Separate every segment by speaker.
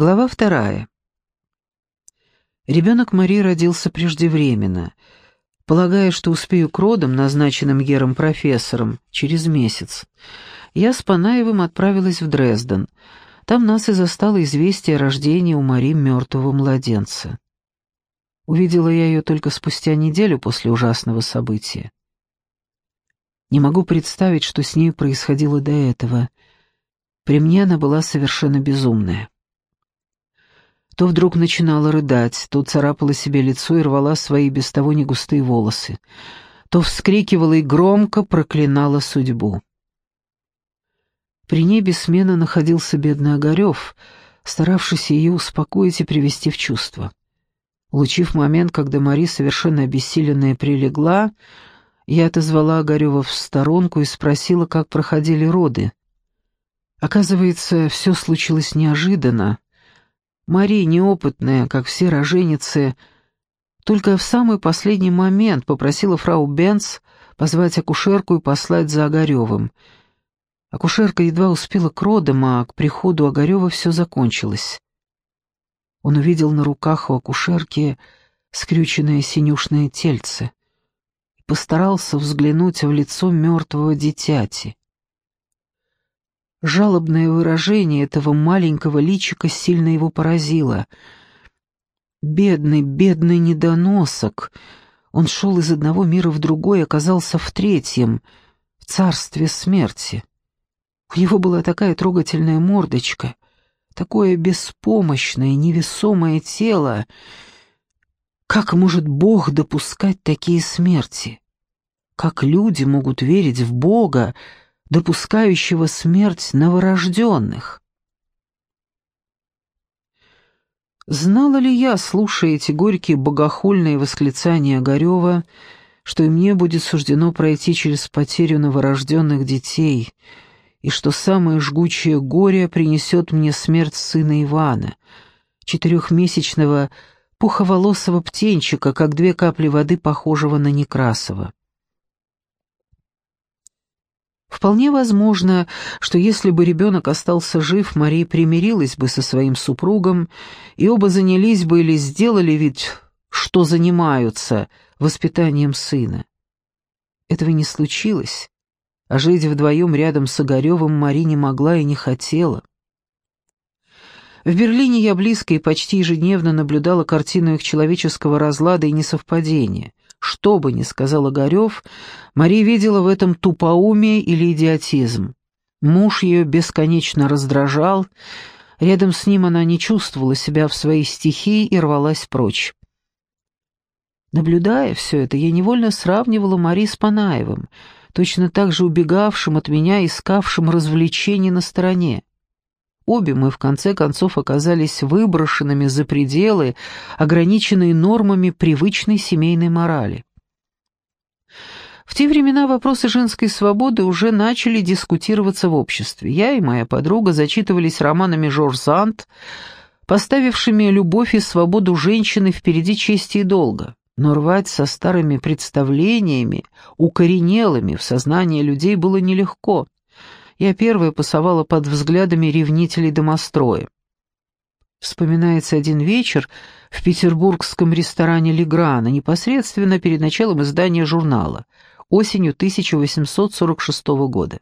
Speaker 1: Глава вторая. Ребенок Марии родился преждевременно, полагая, что успею к родам, назначенным Гером-профессором, через месяц. Я с Панаевым отправилась в Дрезден. Там нас и застало известие о рождении у Марии мертвого младенца. Увидела я ее только спустя неделю после ужасного события. Не могу представить, что с ней происходило до этого. При мне она была совершенно безумная. То вдруг начинала рыдать, то царапала себе лицо и рвала свои без того негустые волосы, то вскрикивала и громко проклинала судьбу. При ней бессменно находился бедный Огарев, старавшийся ее успокоить и привести в чувство. Улучив момент, когда Мари, совершенно обессиленная, прилегла, я отозвала Огарева в сторонку и спросила, как проходили роды. Оказывается, все случилось неожиданно. Мария, неопытная, как все роженицы, только в самый последний момент попросила фрау Бенц позвать акушерку и послать за Огаревым. Акушерка едва успела к родам, а к приходу Огарева все закончилось. Он увидел на руках у акушерки скрюченное синюшное тельце и постарался взглянуть в лицо мертвого дитяти. Жалобное выражение этого маленького личика сильно его поразило. Бедный, бедный недоносок. Он шел из одного мира в другой, оказался в третьем, в царстве смерти. У него была такая трогательная мордочка, такое беспомощное, невесомое тело. Как может Бог допускать такие смерти? Как люди могут верить в Бога, допускающего смерть новорожденных. Знала ли я, слушая эти горькие богохульные восклицания Огарева, что и мне будет суждено пройти через потерю новорожденных детей, и что самое жгучее горе принесет мне смерть сына Ивана, четырехмесячного пуховолосого птенчика, как две капли воды, похожего на Некрасова. Вполне возможно, что если бы ребенок остался жив, Мария примирилась бы со своим супругом, и оба занялись бы или сделали вид, что занимаются воспитанием сына. Этого не случилось, а жить вдвоем рядом с Огаревым Мари не могла и не хотела. В Берлине я близко и почти ежедневно наблюдала картину их человеческого разлада и несовпадения — что бы ни сказал Огарев, Мария видела в этом тупоумие или идиотизм. Муж ее бесконечно раздражал, рядом с ним она не чувствовала себя в своей стихии и рвалась прочь. Наблюдая все это, я невольно сравнивала Мари с Панаевым, точно так же убегавшим от меня, искавшим развлечений на стороне. Обе мы, в конце концов, оказались выброшенными за пределы, ограниченные нормами привычной семейной морали. В те времена вопросы женской свободы уже начали дискутироваться в обществе. Я и моя подруга зачитывались романами Жорж Санд, поставившими любовь и свободу женщины впереди чести и долга. Но рвать со старыми представлениями, укоренелыми в сознании людей было нелегко я первая пасовала под взглядами ревнителей домостроя. Вспоминается один вечер в петербургском ресторане «Леграна», непосредственно перед началом издания журнала, осенью 1846 года.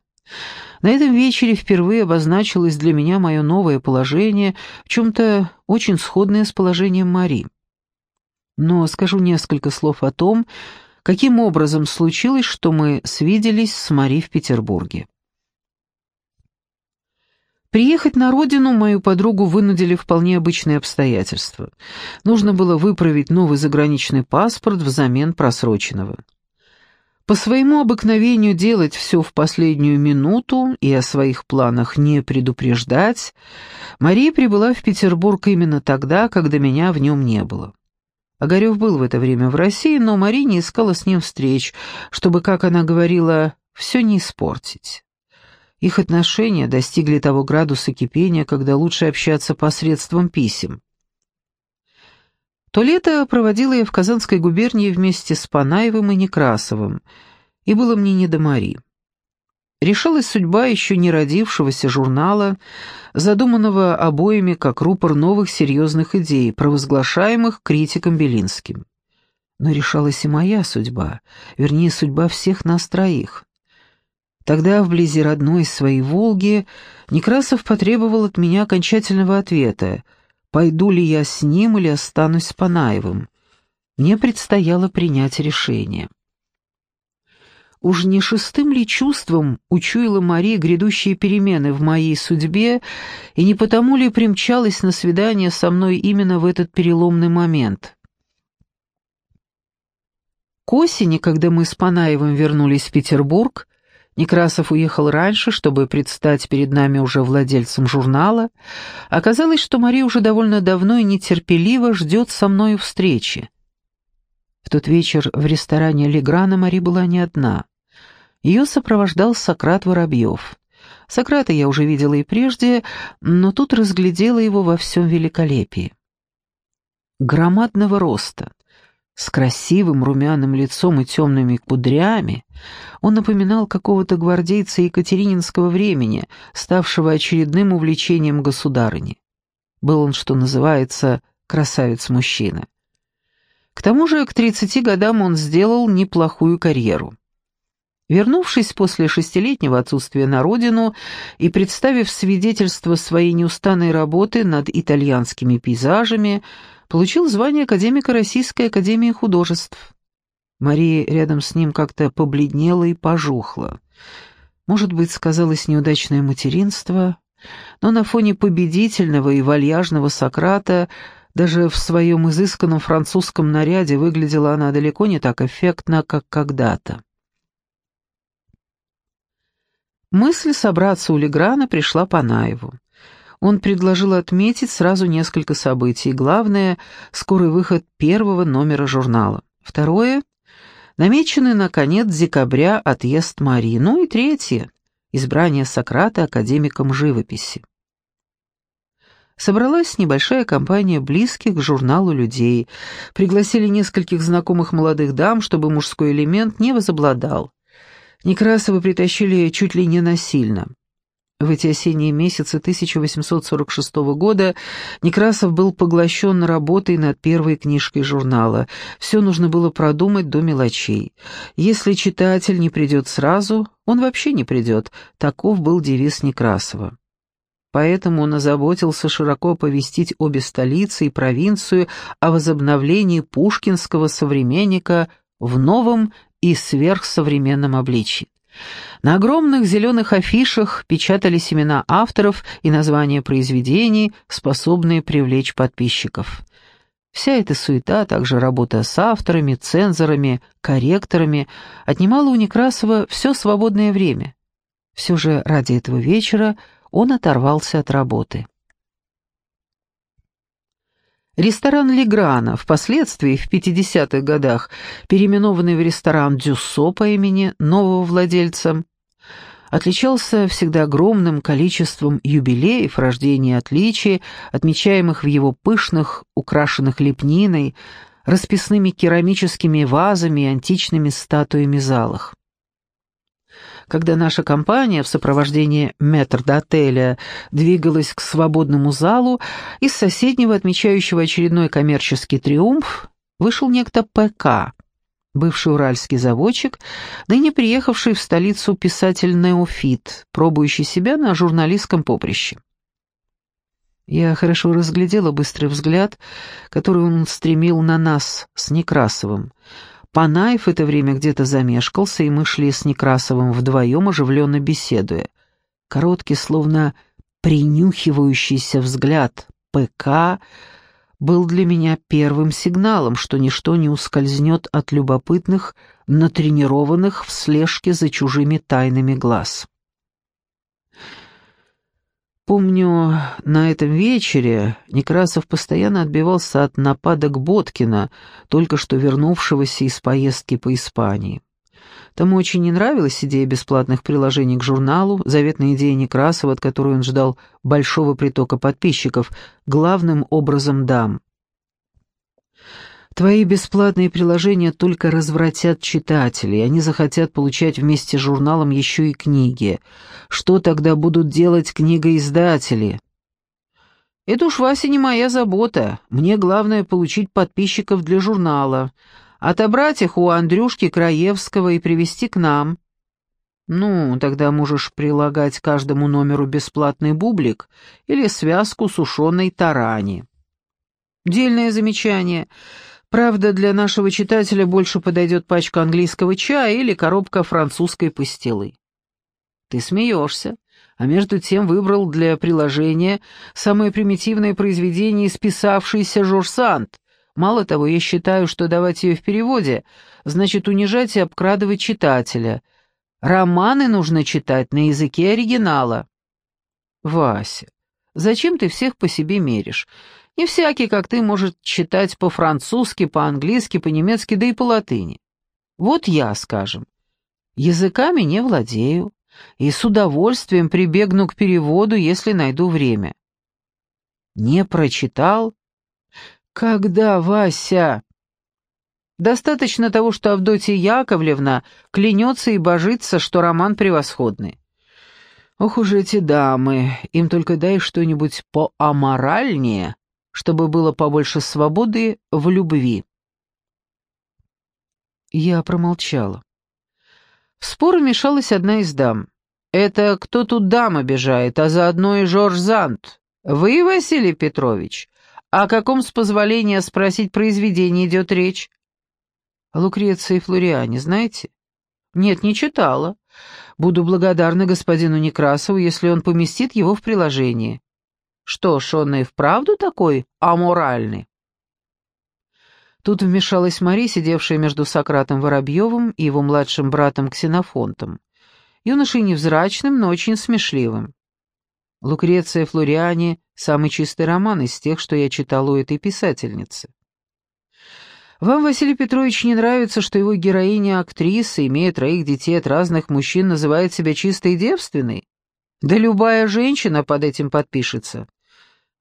Speaker 1: На этом вечере впервые обозначилось для меня мое новое положение, в чем-то очень сходное с положением Мари. Но скажу несколько слов о том, каким образом случилось, что мы свиделись с Мари в Петербурге. Приехать на родину мою подругу вынудили вполне обычные обстоятельства. Нужно было выправить новый заграничный паспорт взамен просроченного. По своему обыкновению делать все в последнюю минуту и о своих планах не предупреждать, Мария прибыла в Петербург именно тогда, когда меня в нем не было. Огарев был в это время в России, но Мария не искала с ним встреч, чтобы, как она говорила, все не испортить. Их отношения достигли того градуса кипения, когда лучше общаться посредством писем. То лето проводила я в Казанской губернии вместе с Панаевым и Некрасовым, и было мне не до Мари. решалась судьба еще не родившегося журнала, задуманного обоими как рупор новых серьезных идей, провозглашаемых критиком Белинским. Но решалась и моя судьба, вернее, судьба всех нас троих. Тогда, вблизи родной своей Волги, Некрасов потребовал от меня окончательного ответа, пойду ли я с ним или останусь с Панаевым. Мне предстояло принять решение. Уж не шестым ли чувством учуяла Мария грядущие перемены в моей судьбе, и не потому ли примчалась на свидание со мной именно в этот переломный момент? К осени, когда мы с Панаевым вернулись в Петербург, Некрасов уехал раньше, чтобы предстать перед нами уже владельцем журнала. Оказалось, что Мария уже довольно давно и нетерпеливо ждет со мною встречи. В тот вечер в ресторане Леграна Мари была не одна. Ее сопровождал Сократ Воробьев. Сократа я уже видела и прежде, но тут разглядела его во всем великолепии. Громадного роста, с красивым румяным лицом и темными кудрями, он напоминал какого-то гвардейца Екатерининского времени, ставшего очередным увлечением государыни. Был он, что называется, красавец-мужчина. К тому же к 30 годам он сделал неплохую карьеру. Вернувшись после шестилетнего отсутствия на родину и представив свидетельство своей неустанной работы над итальянскими пейзажами, получил звание академика Российской академии художеств. Мария рядом с ним как-то побледнела и пожухла. Может быть, сказалось неудачное материнство, но на фоне победительного и вальяжного Сократа даже в своем изысканном французском наряде выглядела она далеко не так эффектно, как когда-то. Мысль собраться у Леграна пришла по Наеву. Он предложил отметить сразу несколько событий. Главное — скорый выход первого номера журнала. Второе — намеченный на конец декабря отъезд Мари. Ну и третье — избрание Сократа академиком живописи собралась небольшая компания близких к журналу людей. Пригласили нескольких знакомых молодых дам, чтобы мужской элемент не возобладал. Некрасова притащили чуть ли не насильно. В эти осенние месяцы 1846 года Некрасов был поглощен работой над первой книжкой журнала. Все нужно было продумать до мелочей. Если читатель не придет сразу, он вообще не придет. Таков был девиз Некрасова. Поэтому он озаботился широко оповестить обе столицы и провинцию о возобновлении пушкинского современника в новом и сверхсовременном обличии. На огромных зеленых афишах печатались имена авторов и названия произведений, способные привлечь подписчиков. Вся эта суета, а также работа с авторами, цензорами, корректорами, отнимала у Некрасова все свободное время. Все же ради этого вечера – он оторвался от работы. Ресторан Леграна, впоследствии в 50-х годах переименованный в ресторан Дюссо по имени нового владельца, отличался всегда огромным количеством юбилеев, рождений и отличий, отмечаемых в его пышных, украшенных лепниной, расписными керамическими вазами и античными статуями залах когда наша компания в сопровождении метрдотеля двигалась к свободному залу, из соседнего, отмечающего очередной коммерческий триумф, вышел некто ПК, бывший уральский заводчик, ныне приехавший в столицу писатель Неофит, пробующий себя на журналистском поприще. Я хорошо разглядела быстрый взгляд, который он стремил на нас с Некрасовым — Панаев в это время где-то замешкался, и мы шли с Некрасовым вдвоем, оживленно беседуя. Короткий, словно принюхивающийся взгляд ПК был для меня первым сигналом, что ничто не ускользнет от любопытных, натренированных в слежке за чужими тайнами глаз. Помню, на этом вечере Некрасов постоянно отбивался от нападок Боткина, только что вернувшегося из поездки по Испании. Тому очень не нравилась идея бесплатных приложений к журналу, заветная идея Некрасова, от которой он ждал большого притока подписчиков, главным образом дам. Твои бесплатные приложения только развратят читателей, они захотят получать вместе с журналом еще и книги. Что тогда будут делать книгоиздатели? Это уж, Вася, не моя забота. Мне главное получить подписчиков для журнала, отобрать их у Андрюшки Краевского и привести к нам. Ну, тогда можешь прилагать каждому номеру бесплатный бублик или связку сушеной тарани. Дельное замечание. Правда, для нашего читателя больше подойдет пачка английского чая или коробка французской пастилы. Ты смеешься, а между тем выбрал для приложения самое примитивное произведение, списавшееся Жорж Санд. Мало того, я считаю, что давать ее в переводе значит унижать и обкрадывать читателя — Романы нужно читать на языке оригинала. Вася, зачем ты всех по себе меришь? Не всякий, как ты, может читать по-французски, по-английски, по-немецки, да и по-латыни. Вот я, скажем, языками не владею и с удовольствием прибегну к переводу, если найду время. Не прочитал? Когда, Вася? Достаточно того, что Авдотья Яковлевна клянется и божится, что роман превосходный. Ох уж эти дамы, им только дай что-нибудь поаморальнее, чтобы было побольше свободы в любви. Я промолчала. В спор вмешалась одна из дам. «Это кто тут дам обижает, а заодно и Жорж Зант? Вы, Василий Петрович? О каком, с позволения спросить, произведении идет речь?» Лукреции Флориане знаете? Нет, не читала. Буду благодарна господину Некрасову, если он поместит его в приложение. Что ж, он и вправду такой аморальный? Тут вмешалась Мария, сидевшая между Сократом Воробьевым и его младшим братом Ксенофонтом. Юношей невзрачным, но очень смешливым. Лукреция Флориане — самый чистый роман из тех, что я читал у этой писательницы. Вам, Василий Петрович, не нравится, что его героиня актриса, имея троих детей от разных мужчин, называет себя чистой и девственной? Да любая женщина под этим подпишется.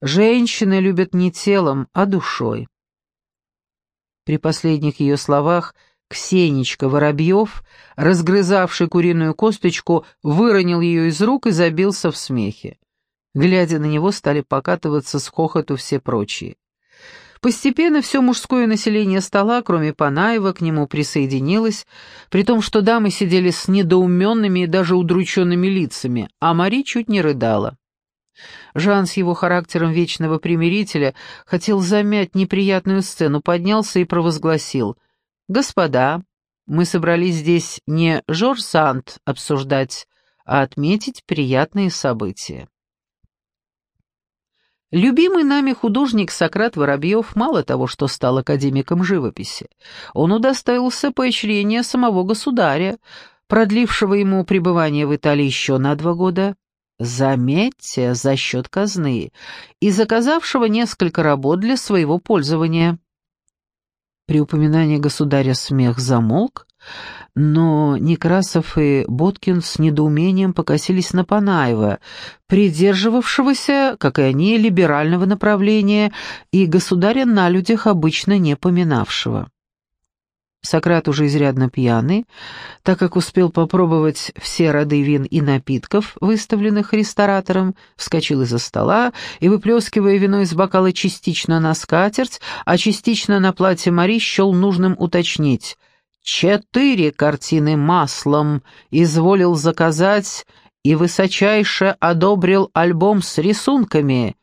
Speaker 1: Женщины любят не телом, а душой. При последних ее словах Ксенечка Воробьев, разгрызавший куриную косточку, выронил ее из рук и забился в смехе. Глядя на него, стали покатываться с хохоту все прочие. Постепенно все мужское население стола, кроме Панаева, к нему присоединилось, при том, что дамы сидели с недоуменными и даже удрученными лицами, а Мари чуть не рыдала. Жан с его характером вечного примирителя хотел замять неприятную сцену, поднялся и провозгласил. «Господа, мы собрались здесь не Жорж Санд обсуждать, а отметить приятные события». Любимый нами художник Сократ Воробьев мало того, что стал академиком живописи, он удостоился поощрения самого государя, продлившего ему пребывание в Италии еще на два года, заметьте, за счет казны, и заказавшего несколько работ для своего пользования. При упоминании государя смех замолк, но Некрасов и Боткин с недоумением покосились на Панаева, придерживавшегося, как и они, либерального направления и государя на людях обычно не поминавшего. Сократ уже изрядно пьяный, так как успел попробовать все роды вин и напитков, выставленных ресторатором, вскочил из-за стола и, выплескивая вино из бокала частично на скатерть, а частично на платье Мари, счел нужным уточнить — четыре картины маслом изволил заказать и высочайше одобрил альбом с рисунками.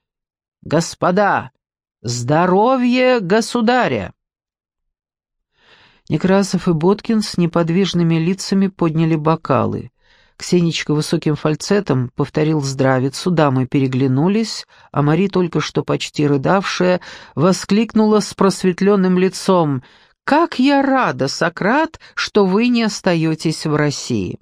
Speaker 1: Господа, здоровье государя! Некрасов и Боткин с неподвижными лицами подняли бокалы. Ксенечка высоким фальцетом повторил здравицу, дамы переглянулись, а Мари, только что почти рыдавшая, воскликнула с просветленным лицом — «Как я рада, Сократ, что вы не остаетесь в России!»